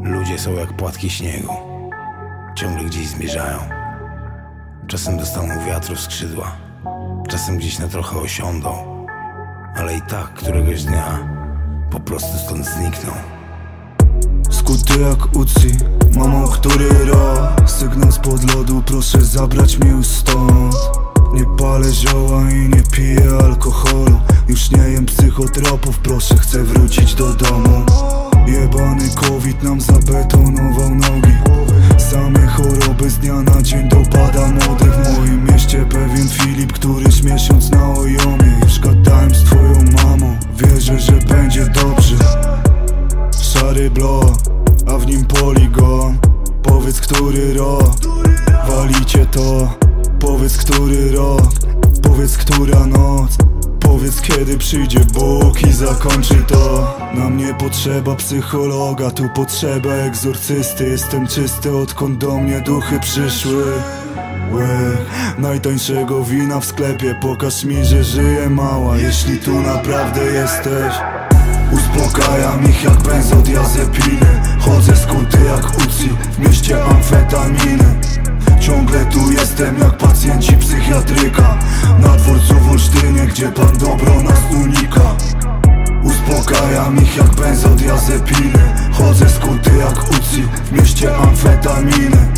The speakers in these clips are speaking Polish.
Ludzie są jak płatki śniegu. Ciągle gdzieś zmierzają. Czasem dostaną wiatru w skrzydła. Czasem gdzieś na trochę osiądą. Ale i tak któregoś dnia po prostu stąd znikną. Skuty jak uci, mamą który rok Sygnał spod lodu, proszę zabrać już stąd Nie palę zioła i nie piję alkoholu Już nie jem psychotropów, proszę chcę wrócić do domu covid nam zabetonował nogi. Same choroby z dnia na dzień dopada młody W moim mieście pewien Filip, któryś miesiąc na ojomie Już gadałem z twoją mamą, wierzę, że będzie dobrze. Szary blok, a w nim poligon Powiedz, który rok. Walicie to. Powiedz, który rok. Powiedz, która noc Powiedz, kiedy przyjdzie Bóg i zakończy to. Nam nie potrzeba psychologa Tu potrzeba egzorcysty. Jestem czysty, odkąd do mnie duchy przyszły. Łe, najtańszego wina w sklepie. Pokaż mi, że żyję mała Jeśli tu naprawdę jesteś. Uspokajam ich jak benzodiazepiny. Chodzę skuty jak uci W mieście amfetaminy. Ciągle tu jestem jak pacjenci psychiatryka Na dworcu w Olsztynie, gdzie pan dobro nas unika. Uspokajam ich jak benzodiazepiny Chodzę skuty jak uci W mieście amfetaminy.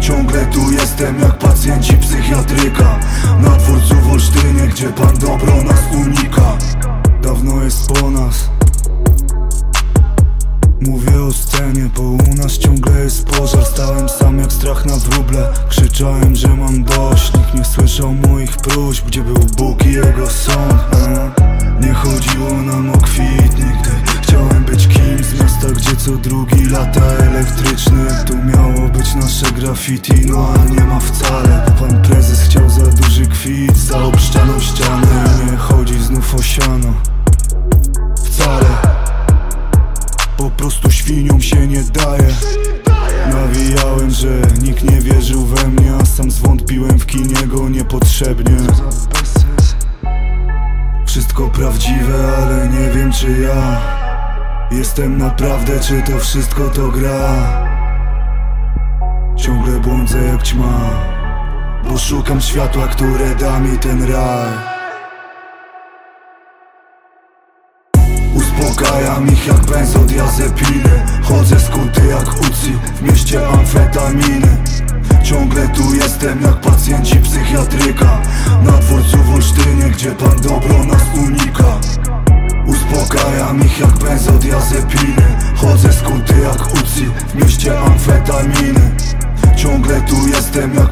Ciągle tu jestem jak pacjenci psychiatryka. Na dworcu w Olsztynie, gdzie pan dobro nas Scenie, bo u nas ciągle jest pożar. Stałem sam jak strach na wróble. Krzyczałem, że mam dość. Nikt nie słyszał moich próśb Gdzie był Bóg i jego sąd? Nie chodziło nam o kwit nigdy Chciałem być kimś z miasta, gdzie co drugi lata elektryczny. Tu miało być nasze graffiti, no ale nie ma wcale. Pan prezes chciał za duży kwit, za obszczaną ścianę. Nie chodzi znów o siano prostu świniom się nie daje. Nawijałem, że nikt nie wierzył we mnie A sam zwątpiłem w kinie go niepotrzebnie. Wszystko prawdziwe, ale nie wiem czy ja Jestem naprawdę, czy to wszystko to gra. Ciągle błądzę jak ćma Bo szukam światła, które da mi ten raj Uspokajam ich jak benzodiazepiny Chodzę skuty jak uci W mieście amfetaminy. Ciągle tu jestem jak pacjenci psychiatryka. Na dworcu w Olsztynie, gdzie pan dobro nas unika. Uspokajam ich jak benzodiazepiny Chodzę skuty jak uci W mieście amfetaminy. Ciągle tu jestem jak